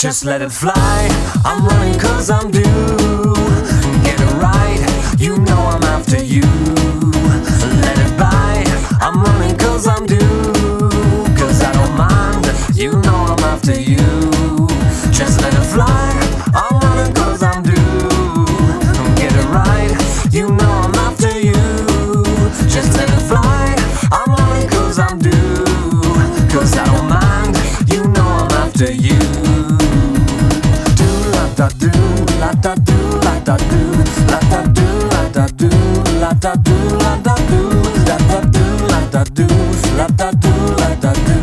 just let it fly. I'm running cause I'm due. Get it right, you know I'm after you. Let da do, la da do, la da do, la da do, la da do, la da do, la da do, la da do, la da do, la da do, la da do,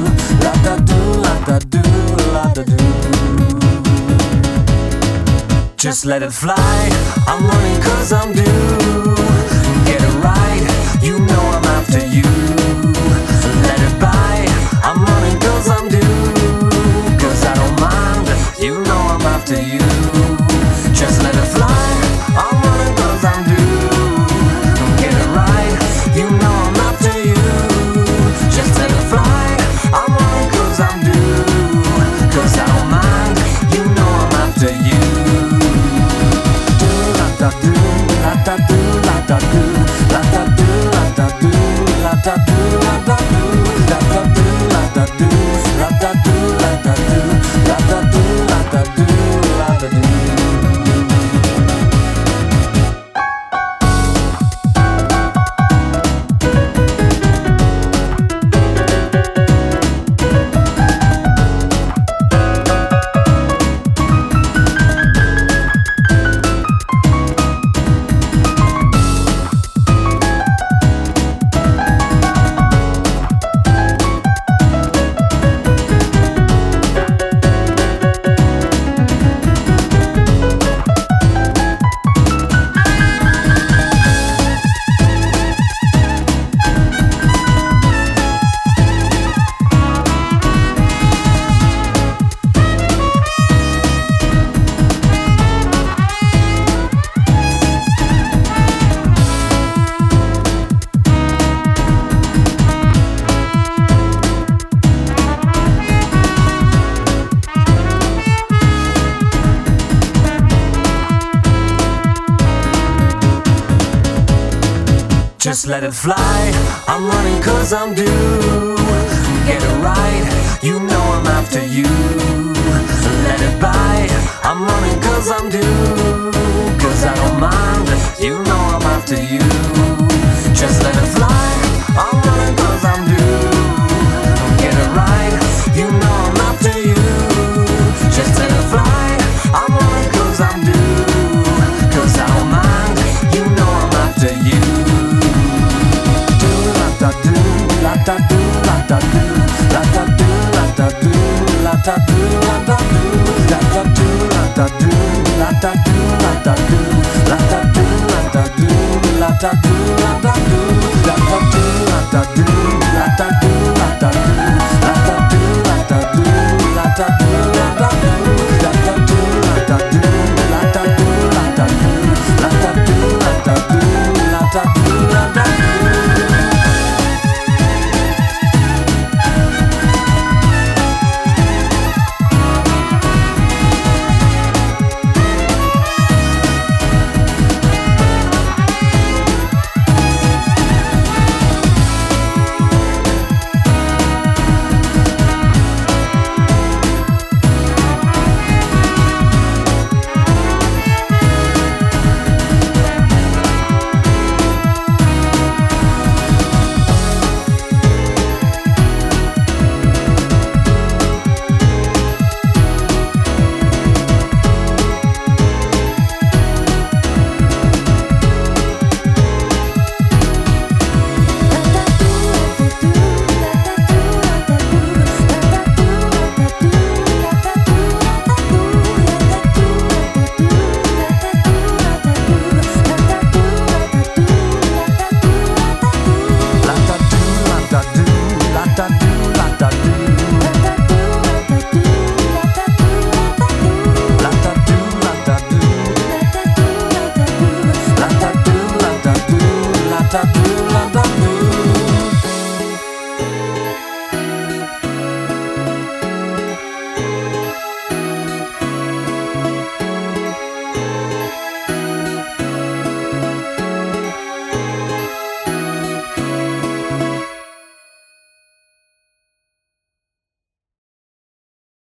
la da do, la da do, la da do. Just let it fly. I'm running cause I'm due. Get it right. You know I'm after you. just let it fly. I'm running cause I'm due. Get it right, you know I'm after you. Let it by, I'm running cause I'm due. Cause I don't mind, you know I'm after you. Just let it fly. Talk.